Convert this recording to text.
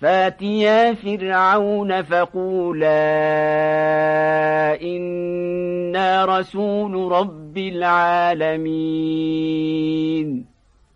فاتيا فرعون فقولا إنا رسول رب العالمين